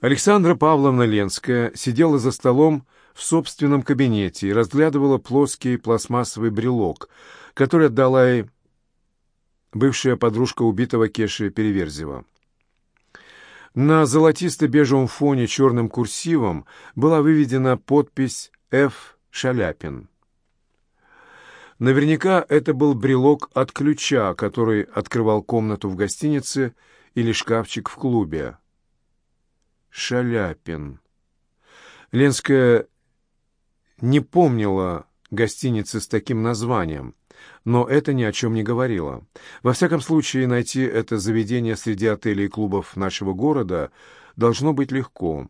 Александра Павловна Ленская сидела за столом в собственном кабинете и разглядывала плоский пластмассовый брелок, который отдала ей бывшая подружка убитого Кеши Переверзева. На золотисто-бежевом фоне черным курсивом была выведена подпись «Ф. Шаляпин». Наверняка это был брелок от ключа, который открывал комнату в гостинице или шкафчик в клубе. Шаляпин. Ленская не помнила гостиницы с таким названием, но это ни о чем не говорило. Во всяком случае, найти это заведение среди отелей и клубов нашего города должно быть легко.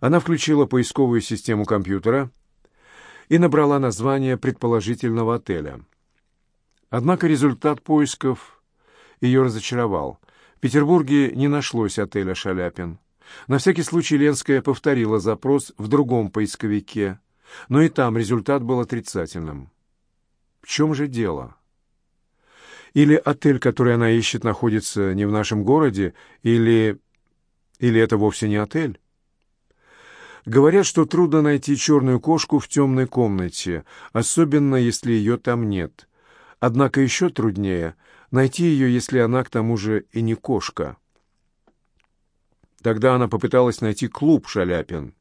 Она включила поисковую систему компьютера и набрала название предположительного отеля. Однако результат поисков ее разочаровал. В Петербурге не нашлось отеля «Шаляпин». На всякий случай Ленская повторила запрос в другом поисковике, но и там результат был отрицательным. В чем же дело? Или отель, который она ищет, находится не в нашем городе, или... или это вовсе не отель? Говорят, что трудно найти черную кошку в темной комнате, особенно если ее там нет. Однако еще труднее найти ее, если она к тому же и не кошка. Тогда она попыталась найти клуб «Шаляпин».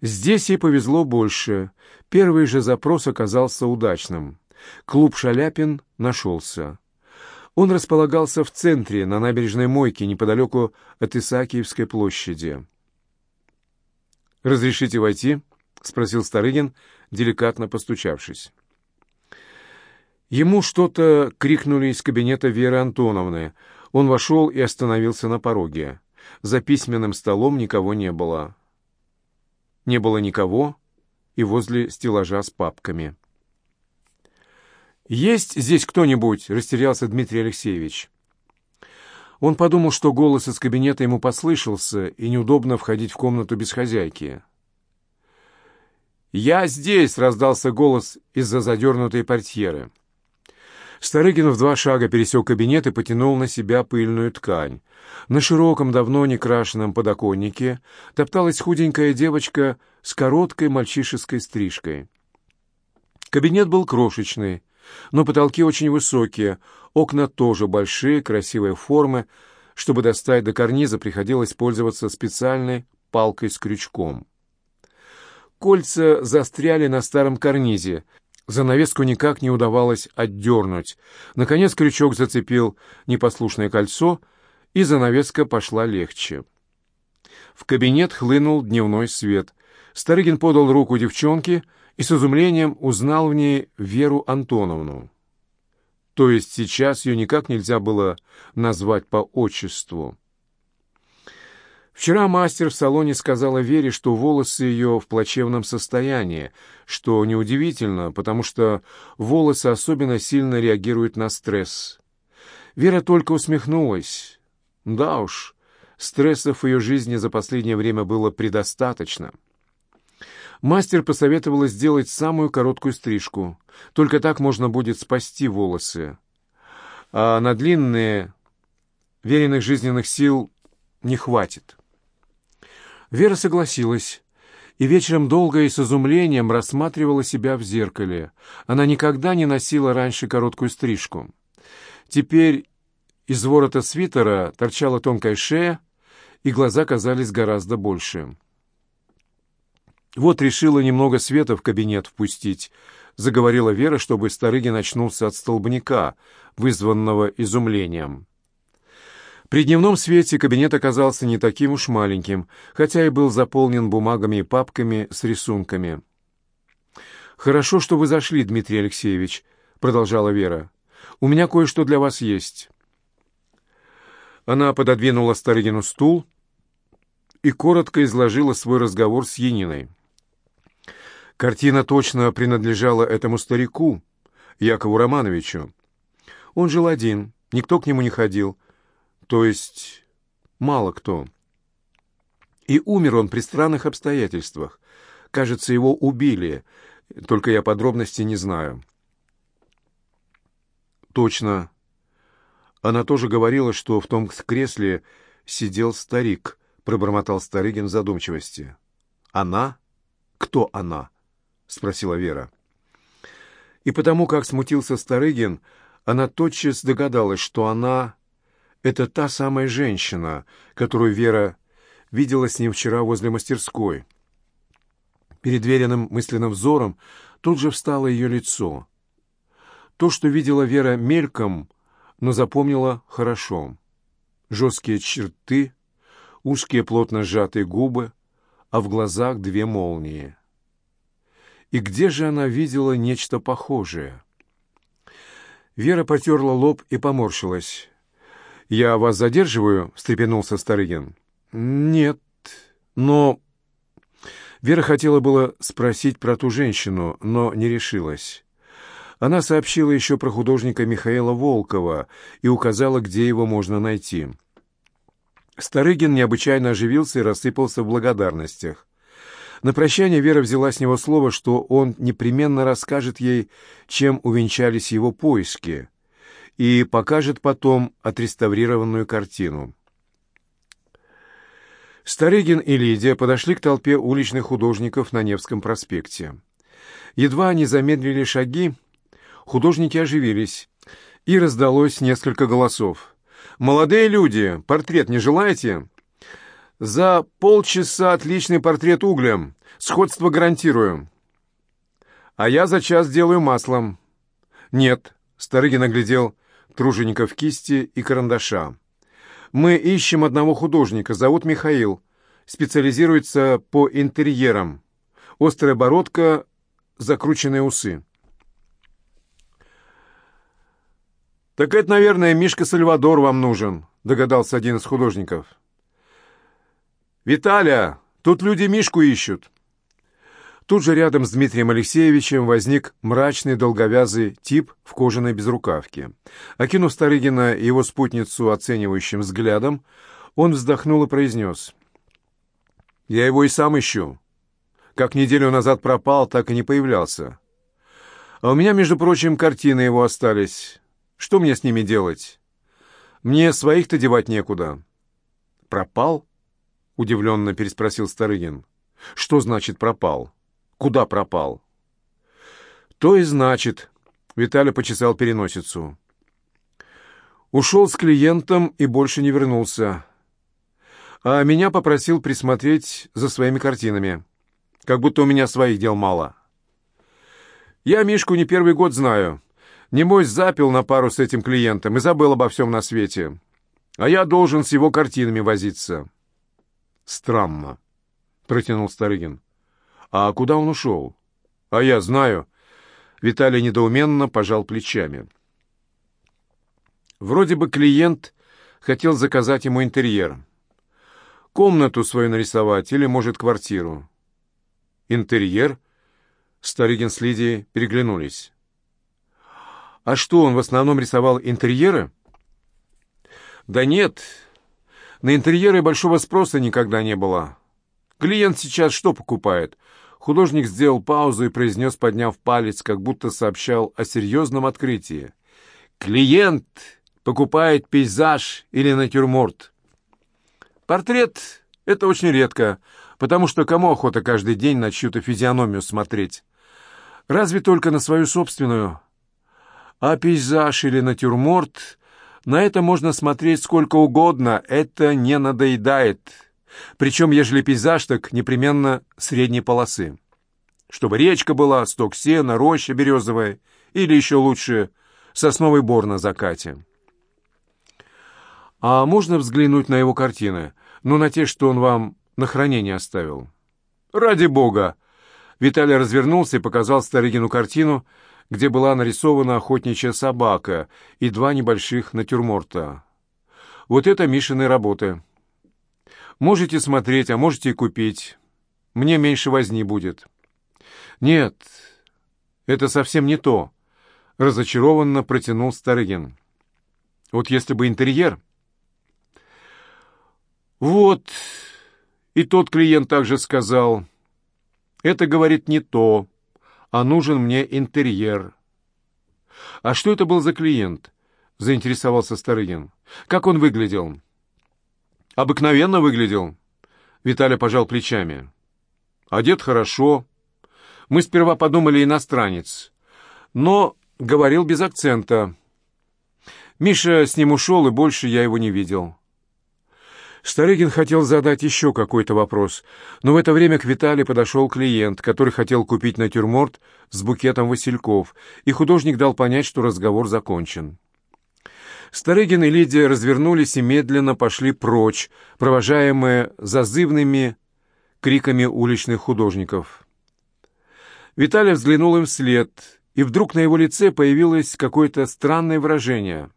Здесь ей повезло больше. Первый же запрос оказался удачным. Клуб «Шаляпин» нашелся. Он располагался в центре, на набережной Мойке, неподалеку от Исаакиевской площади. «Разрешите войти?» — спросил Старыгин, деликатно постучавшись. Ему что-то крикнули из кабинета Веры Антоновны. Он вошел и остановился на пороге. За письменным столом никого не было. Не было никого и возле стеллажа с папками. «Есть здесь кто-нибудь?» — растерялся Дмитрий Алексеевич. Он подумал, что голос из кабинета ему послышался, и неудобно входить в комнату без хозяйки. «Я здесь!» — раздался голос из-за задернутой портьеры. Старыгин в два шага пересек кабинет и потянул на себя пыльную ткань. На широком, давно не крашенном подоконнике топталась худенькая девочка с короткой мальчишеской стрижкой. Кабинет был крошечный, но потолки очень высокие, окна тоже большие, красивой формы. Чтобы достать до карниза, приходилось пользоваться специальной палкой с крючком. Кольца застряли на старом карнизе. Занавеску никак не удавалось отдернуть. Наконец крючок зацепил непослушное кольцо, и занавеска пошла легче. В кабинет хлынул дневной свет. Старыгин подал руку девчонке и с изумлением узнал в ней Веру Антоновну. То есть сейчас ее никак нельзя было назвать по отчеству. Вчера мастер в салоне сказала Вере, что волосы ее в плачевном состоянии, что неудивительно, потому что волосы особенно сильно реагируют на стресс. Вера только усмехнулась. Да уж, стрессов в ее жизни за последнее время было предостаточно. Мастер посоветовала сделать самую короткую стрижку. Только так можно будет спасти волосы. А на длинные веренных жизненных сил не хватит. Вера согласилась и вечером долго и с изумлением рассматривала себя в зеркале. Она никогда не носила раньше короткую стрижку. Теперь из ворота свитера торчала тонкая шея, и глаза казались гораздо больше. «Вот решила немного света в кабинет впустить», — заговорила Вера, чтобы Старыгин очнулся от столбняка, вызванного изумлением. При дневном свете кабинет оказался не таким уж маленьким, хотя и был заполнен бумагами и папками с рисунками. «Хорошо, что вы зашли, Дмитрий Алексеевич», — продолжала Вера. «У меня кое-что для вас есть». Она пододвинула Старыгину стул и коротко изложила свой разговор с Яниной. Картина точно принадлежала этому старику, Якову Романовичу. Он жил один, никто к нему не ходил, то есть мало кто. И умер он при странных обстоятельствах. Кажется, его убили, только я подробностей не знаю. Точно. Она тоже говорила, что в том кресле сидел старик, пробормотал Старыгин в задумчивости. «Она? Кто она?» — спросила Вера. И потому, как смутился Старыгин, она тотчас догадалась, что она — это та самая женщина, которую Вера видела с ним вчера возле мастерской. Перед веренным мысленным взором тут же встало ее лицо. То, что видела Вера мельком, но запомнила хорошо. Жесткие черты, узкие плотно сжатые губы, а в глазах две молнии. И где же она видела нечто похожее? Вера потерла лоб и поморщилась. «Я вас задерживаю?» — встрепенулся Старыгин. «Нет, но...» Вера хотела было спросить про ту женщину, но не решилась. Она сообщила еще про художника Михаила Волкова и указала, где его можно найти. Старыгин необычайно оживился и рассыпался в благодарностях. На прощание Вера взяла с него слово, что он непременно расскажет ей, чем увенчались его поиски, и покажет потом отреставрированную картину. Старыгин и Лидия подошли к толпе уличных художников на Невском проспекте. Едва они замедлили шаги, художники оживились, и раздалось несколько голосов. «Молодые люди, портрет не желаете?» «За полчаса отличный портрет углем. Сходство гарантирую». «А я за час делаю маслом». «Нет», — Старыгин оглядел тружеников кисти и карандаша. «Мы ищем одного художника, зовут Михаил. Специализируется по интерьерам. Острая бородка, закрученные усы». «Так это, наверное, Мишка Сальвадор вам нужен», — догадался один из художников. «Виталя, тут люди Мишку ищут». Тут же рядом с Дмитрием Алексеевичем возник мрачный долговязый тип в кожаной безрукавке. Окинув Старыгина и его спутницу оценивающим взглядом, он вздохнул и произнес. «Я его и сам ищу. Как неделю назад пропал, так и не появлялся. А у меня, между прочим, картины его остались». Что мне с ними делать? Мне своих-то девать некуда. Пропал? Удивленно переспросил Старыгин. Что значит пропал? Куда пропал? То и значит. Виталий почесал переносицу. Ушел с клиентом и больше не вернулся. А меня попросил присмотреть за своими картинами. Как будто у меня своих дел мало. Я Мишку не первый год знаю. Небось, запил на пару с этим клиентом и забыл обо всем на свете. А я должен с его картинами возиться. Странно, — протянул Старыгин. А куда он ушел? А я знаю. Виталий недоуменно пожал плечами. Вроде бы клиент хотел заказать ему интерьер. Комнату свою нарисовать или, может, квартиру. Интерьер? Старыгин с Лидией переглянулись. А что, он в основном рисовал интерьеры? Да нет, на интерьеры большого спроса никогда не было. Клиент сейчас что покупает? Художник сделал паузу и произнес, подняв палец, как будто сообщал о серьезном открытии. Клиент покупает пейзаж или натюрморт. Портрет — это очень редко, потому что кому охота каждый день на чью-то физиономию смотреть? Разве только на свою собственную, а пейзаж или натюрморт, на это можно смотреть сколько угодно, это не надоедает. Причем, ежели пейзаж, так непременно средней полосы. Чтобы речка была, сток сена, роща березовая, или еще лучше сосновый бор на закате. А можно взглянуть на его картины? Ну, на те, что он вам на хранение оставил? Ради бога! Виталий развернулся и показал Старыгину картину — где была нарисована охотничья собака и два небольших натюрморта. Вот это Мишины работы. Можете смотреть, а можете и купить. Мне меньше возни будет. Нет, это совсем не то, разочарованно протянул Старыгин. Вот если бы интерьер... Вот, и тот клиент также сказал. Это, говорит, не то а нужен мне интерьер. «А что это был за клиент?» — заинтересовался Старыгин. «Как он выглядел?» «Обыкновенно выглядел. Виталий пожал плечами. «Одет хорошо. Мы сперва подумали иностранец, но говорил без акцента. Миша с ним ушел, и больше я его не видел». Старыгин хотел задать еще какой-то вопрос, но в это время к Виталию подошел клиент, который хотел купить натюрморт с букетом васильков, и художник дал понять, что разговор закончен. Старыгин и Лидия развернулись и медленно пошли прочь, провожаемые зазывными криками уличных художников. Виталий взглянул им вслед, и вдруг на его лице появилось какое-то странное выражение.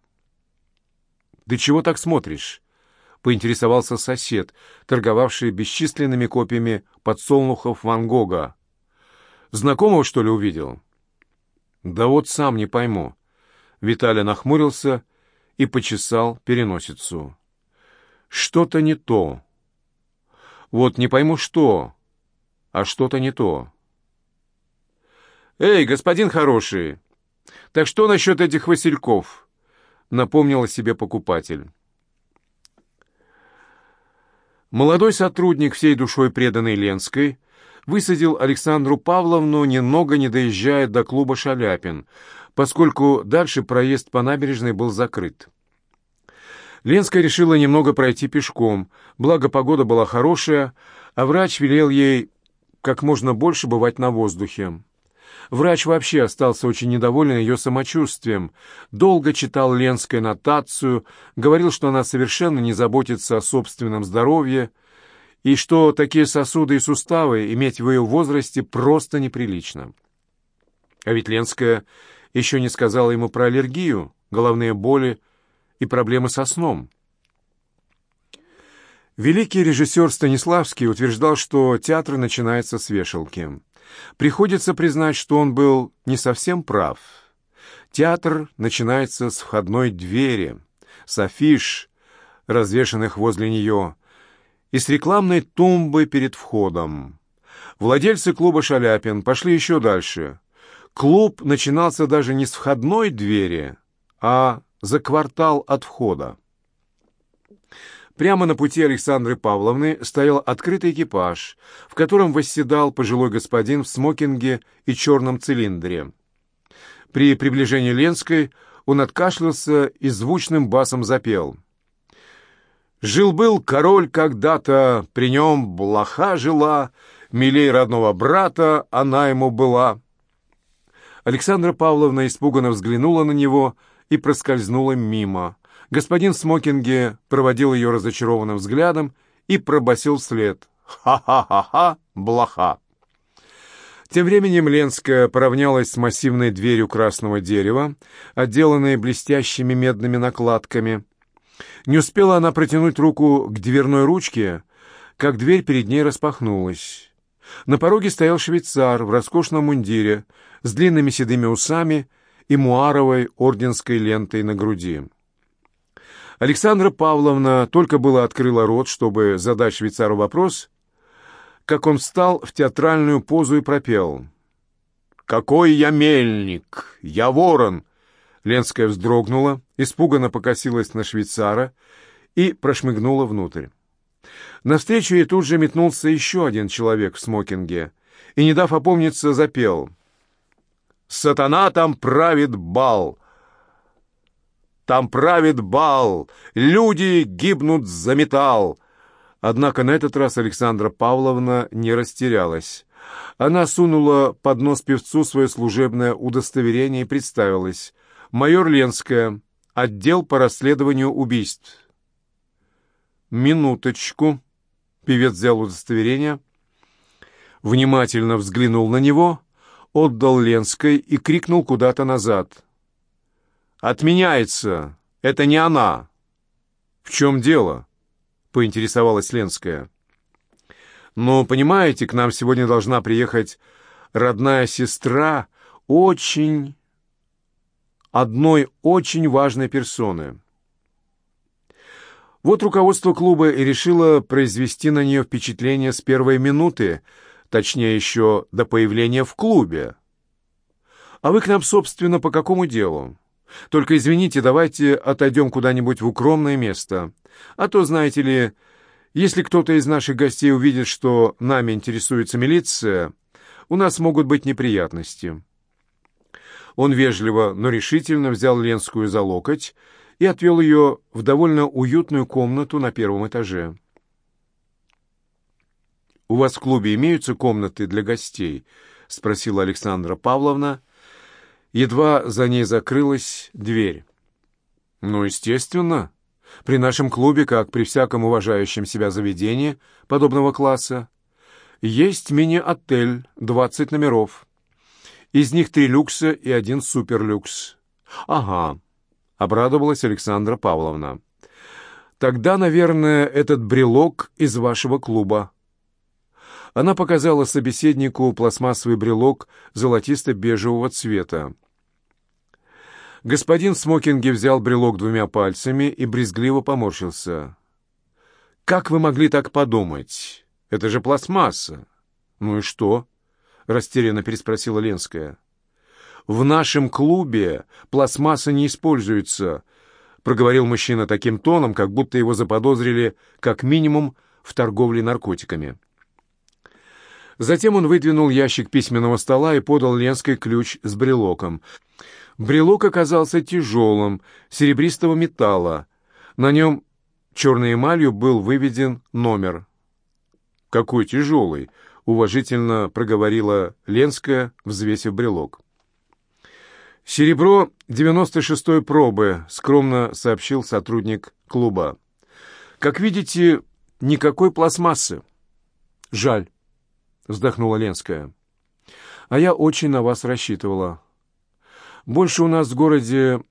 «Ты чего так смотришь?» — поинтересовался сосед, торговавший бесчисленными копиями подсолнухов Ван Гога. «Знакомого, что ли, увидел?» «Да вот сам не пойму». Виталий нахмурился и почесал переносицу. «Что-то не то. Вот не пойму, что, а что-то не то». «Эй, господин хороший, так что насчет этих васильков?» — напомнил о себе покупатель. Молодой сотрудник, всей душой преданный Ленской, высадил Александру Павловну, немного не доезжая до клуба «Шаляпин», поскольку дальше проезд по набережной был закрыт. Ленская решила немного пройти пешком, благо погода была хорошая, а врач велел ей как можно больше бывать на воздухе. Врач вообще остался очень недоволен ее самочувствием. Долго читал Ленской нотацию, говорил, что она совершенно не заботится о собственном здоровье, и что такие сосуды и суставы иметь в ее возрасте просто неприлично. А ведь Ленская еще не сказала ему про аллергию, головные боли и проблемы со сном. Великий режиссер Станиславский утверждал, что театр начинается с вешалки. Приходится признать, что он был не совсем прав. Театр начинается с входной двери, с афиш, развешанных возле нее, и с рекламной тумбы перед входом. Владельцы клуба «Шаляпин» пошли еще дальше. Клуб начинался даже не с входной двери, а за квартал от входа. Прямо на пути Александры Павловны стоял открытый экипаж, в котором восседал пожилой господин в смокинге и черном цилиндре. При приближении Ленской он откашлялся и звучным басом запел. «Жил-был король когда-то, при нем блоха жила, милей родного брата она ему была». Александра Павловна испуганно взглянула на него и проскользнула мимо. Господин в смокинге проводил ее разочарованным взглядом и пробасил вслед. «Ха-ха-ха-ха, блоха!» Тем временем Ленская поравнялась с массивной дверью красного дерева, отделанной блестящими медными накладками. Не успела она протянуть руку к дверной ручке, как дверь перед ней распахнулась. На пороге стоял швейцар в роскошном мундире с длинными седыми усами и муаровой орденской лентой на груди. Александра Павловна только было открыла рот, чтобы задать швейцару вопрос, как он встал в театральную позу и пропел. «Какой я мельник! Я ворон!» Ленская вздрогнула, испуганно покосилась на швейцара и прошмыгнула внутрь. Навстречу ей тут же метнулся еще один человек в смокинге и, не дав опомниться, запел. «Сатана там правит бал!» Там правит бал, люди гибнут за металл. Однако на этот раз Александра Павловна не растерялась. Она сунула под нос певцу свое служебное удостоверение и представилась. «Майор Ленская, отдел по расследованию убийств». «Минуточку». Певец взял удостоверение, внимательно взглянул на него, отдал Ленской и крикнул куда-то назад. «Отменяется! Это не она!» «В чем дело?» — поинтересовалась Ленская. «Ну, понимаете, к нам сегодня должна приехать родная сестра очень... одной очень важной персоны». Вот руководство клуба и решило произвести на нее впечатление с первой минуты, точнее еще до появления в клубе. «А вы к нам, собственно, по какому делу?» Только извините, давайте отойдем куда-нибудь в укромное место. А то, знаете ли, Если кто-то из наших гостей увидит, что нами интересуется милиция, у нас могут быть неприятности». Он вежливо, но решительно взял Ленскую за локоть и отвел ее в довольно уютную комнату на первом этаже. «У вас в клубе имеются комнаты для гостей?» — спросила Александра Павловна. Едва за ней закрылась дверь. «Ну, естественно. При нашем клубе, как при всяком уважающем себя заведении подобного класса, есть мини-отель, 20 номеров. Из них три люкса и один суперлюкс. Ага, обрадовалась Александра Павловна. Тогда, наверное, этот брелок из вашего клуба. Она показала собеседнику пластмассовый брелок золотисто-бежевого цвета. Господин в смокинге взял брелок двумя пальцами и брезгливо поморщился. «Как вы могли так подумать? Это же пластмасса!» «Ну и что?» — растерянно переспросила Ленская. «В нашем клубе пластмасса не используется», — проговорил мужчина таким тоном, как будто его заподозрили как минимум в торговле наркотиками. Затем он выдвинул ящик письменного стола и подал Ленской ключ с брелоком — Брелок оказался тяжелым, серебристого металла. На нем черной эмалью был выведен номер. «Какой тяжелый!» — уважительно проговорила Ленская, взвесив брелок. «Серебро 96-й пробы», — скромно сообщил сотрудник клуба. «Как видите, никакой пластмассы». «Жаль», — вздохнула Ленская. «А я очень на вас рассчитывала». Больше у нас в городе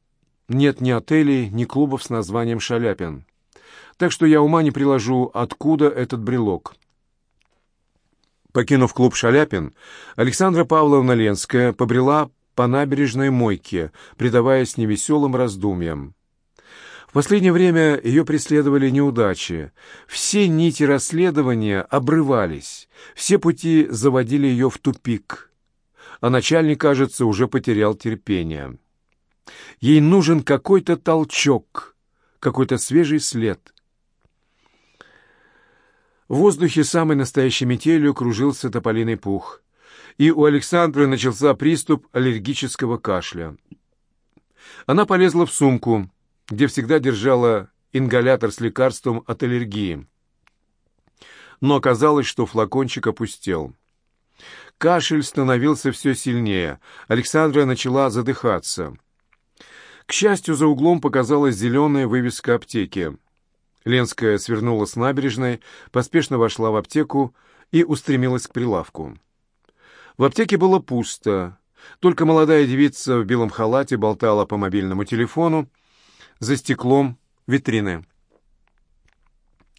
нет ни отелей, ни клубов с названием «Шаляпин». Так что я ума не приложу, откуда этот брелок. Покинув клуб «Шаляпин», Александра Павловна Ленская побрела по набережной Мойке, предаваясь невеселым раздумьям. В последнее время ее преследовали неудачи. Все нити расследования обрывались, все пути заводили ее в тупик а начальник, кажется, уже потерял терпение. Ей нужен какой-то толчок, какой-то свежий след. В воздухе самой настоящей метелью кружился тополиный пух, и у Александры начался приступ аллергического кашля. Она полезла в сумку, где всегда держала ингалятор с лекарством от аллергии. Но оказалось, что флакончик опустел. Кашель становился все сильнее. Александра начала задыхаться. К счастью, за углом показалась зеленая вывеска аптеки. Ленская свернула с набережной, поспешно вошла в аптеку и устремилась к прилавку. В аптеке было пусто. Только молодая девица в белом халате болтала по мобильному телефону за стеклом витрины.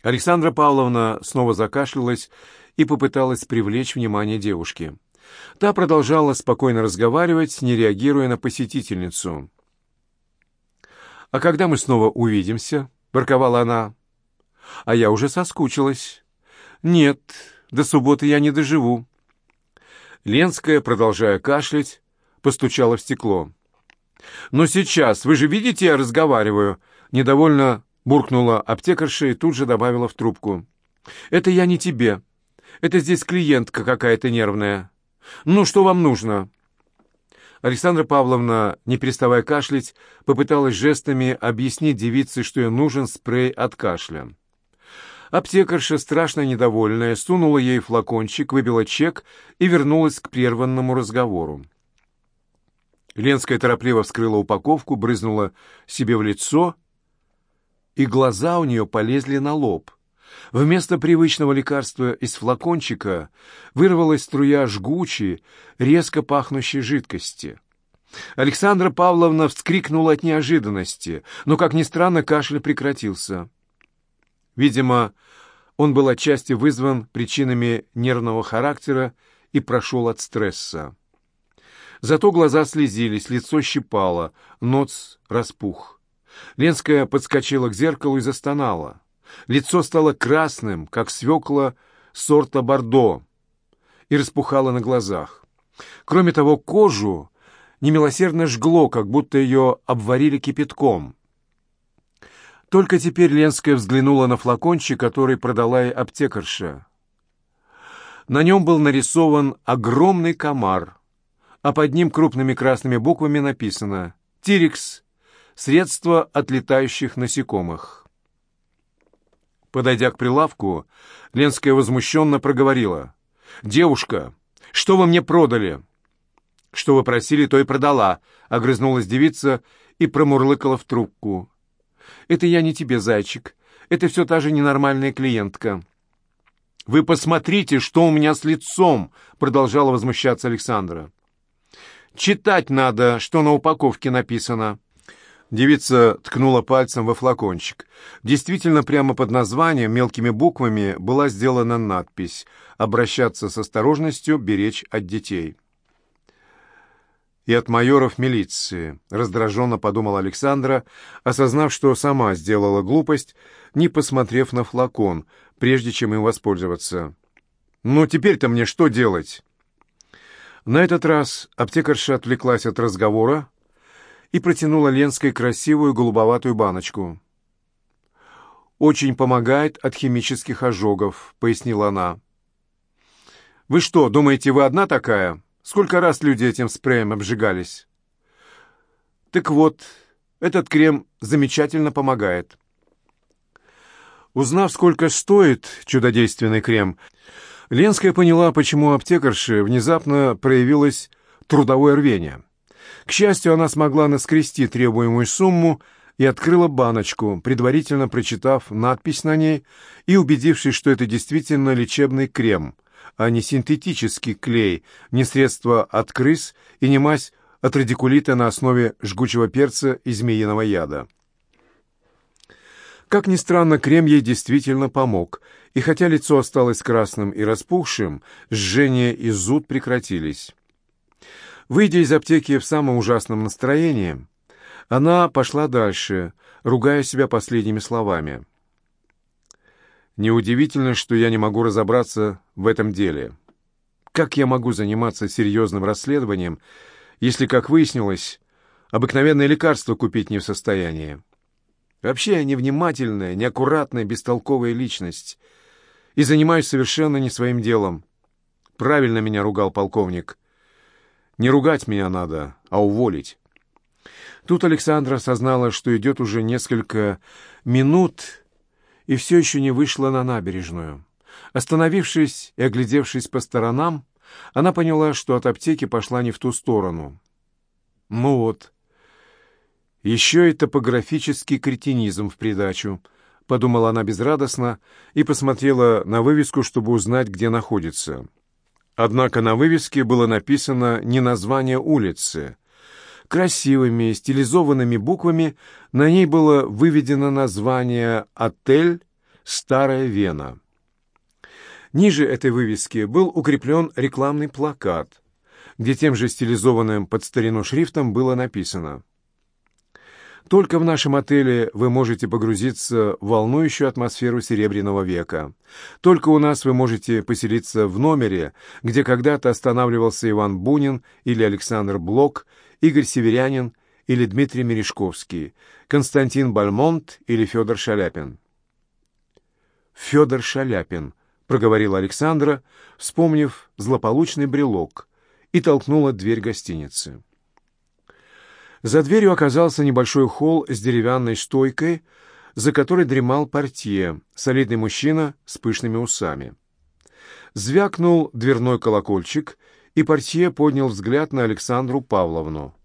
Александра Павловна снова закашлялась и попыталась привлечь внимание девушки. Та продолжала спокойно разговаривать, не реагируя на посетительницу. «А когда мы снова увидимся?» — ворковала она. «А я уже соскучилась». «Нет, до субботы я не доживу». Ленская, продолжая кашлять, постучала в стекло. «Но сейчас, вы же видите, я разговариваю!» Недовольно буркнула аптекарша и тут же добавила в трубку. «Это я не тебе. Это здесь клиентка какая-то нервная. Ну, что вам нужно?» Александра Павловна, не переставая кашлять, попыталась жестами объяснить девице, что ей нужен спрей от кашля. Аптекарша, страшно недовольная, сунула ей флакончик, выбила чек и вернулась к прерванному разговору. Ленская торопливо вскрыла упаковку, брызнула себе в лицо, и глаза у нее полезли на лоб — Вместо привычного лекарства из флакончика вырвалась струя жгучей, резко пахнущей жидкости. Александра Павловна вскрикнула от неожиданности, но, как ни странно, кашель прекратился. Видимо, он был отчасти вызван причинами нервного характера и прошел от стресса. Зато глаза слезились, лицо щипало, нос распух. Ленская подскочила к зеркалу и застонала. Лицо стало красным, как свекла сорта бордо, и распухало на глазах. Кроме того, кожу немилосердно жгло, как будто ее обварили кипятком. Только теперь Ленская взглянула на флакончик, который продала ей аптекарша. На нем был нарисован огромный комар, а под ним крупными красными буквами написано «Тирикс. Средство от летающих насекомых». Подойдя к прилавку, Ленская возмущенно проговорила. «Девушка, что вы мне продали?» «Что вы просили, то и продала», — огрызнулась девица и промурлыкала в трубку. «Это я не тебе, зайчик. Это все та же ненормальная клиентка». «Вы посмотрите, что у меня с лицом!» — продолжала возмущаться Александра. «Читать надо, что на упаковке написано». Девица ткнула пальцем во флакончик. Действительно, прямо под названием мелкими буквами была сделана надпись «Обращаться с осторожностью, беречь от детей» и от майоров милиции», — раздраженно подумал Александра, осознав, что сама сделала глупость, не посмотрев на флакон, прежде чем им воспользоваться. «Ну, теперь-то мне что делать?» На этот раз аптекарша отвлеклась от разговора и протянула Ленской красивую голубоватую баночку. «Очень помогает от химических ожогов», — пояснила она. «Вы что, думаете, вы одна такая?» Сколько раз люди этим спреем обжигались? Так вот, этот крем замечательно помогает. Узнав, сколько стоит чудодейственный крем, Ленская поняла, почему аптекарше внезапно проявилось трудовое рвение. К счастью, она смогла наскрести требуемую сумму и открыла баночку, предварительно прочитав надпись на ней и убедившись, что это действительно лечебный крем – а не синтетический клей, не средство от крыс и не мазь от радикулита на основе жгучего перца и змеиного яда. Как ни странно, крем ей действительно помог, и хотя лицо осталось красным и распухшим, жжение и зуд прекратились. Выйдя из аптеки в самом ужасном настроении, она пошла дальше, ругая себя последними словами. Неудивительно, что я не могу разобраться в этом деле. Как я могу заниматься серьезным расследованием, если, как выяснилось, обыкновенное лекарство купить не в состоянии? Вообще я невнимательная, неаккуратная, бестолковая личность и занимаюсь совершенно не своим делом. Правильно меня ругал полковник. Не ругать меня надо, а уволить. Тут Александра осознала, что идет уже несколько минут и все еще не вышла на набережную. Остановившись и оглядевшись по сторонам, она поняла, что от аптеки пошла не в ту сторону. Ну вот, еще и топографический кретинизм в придачу, подумала она безрадостно и посмотрела на вывеску, чтобы узнать, где находится. Однако на вывеске было написано не название улицы. Красивыми, стилизованными буквами на ней было выведено название «Отель Старая Вена». Ниже этой вывески был укреплен рекламный плакат, где тем же стилизованным под старину шрифтом было написано «Только в нашем отеле вы можете погрузиться в волнующую атмосферу Серебряного века. Только у нас вы можете поселиться в номере, где когда-то останавливался Иван Бунин или Александр Блок – Игорь Северянин или Дмитрий Мережковский, Константин Бальмонт или Федор Шаляпин. «Федор Шаляпин», — проговорила Александра, вспомнив злополучный брелок, и толкнула дверь гостиницы. За дверью оказался небольшой холл с деревянной стойкой, за которой дремал портье, солидный мужчина с пышными усами. Звякнул дверной колокольчик, и портье поднял взгляд на Александру Павловну.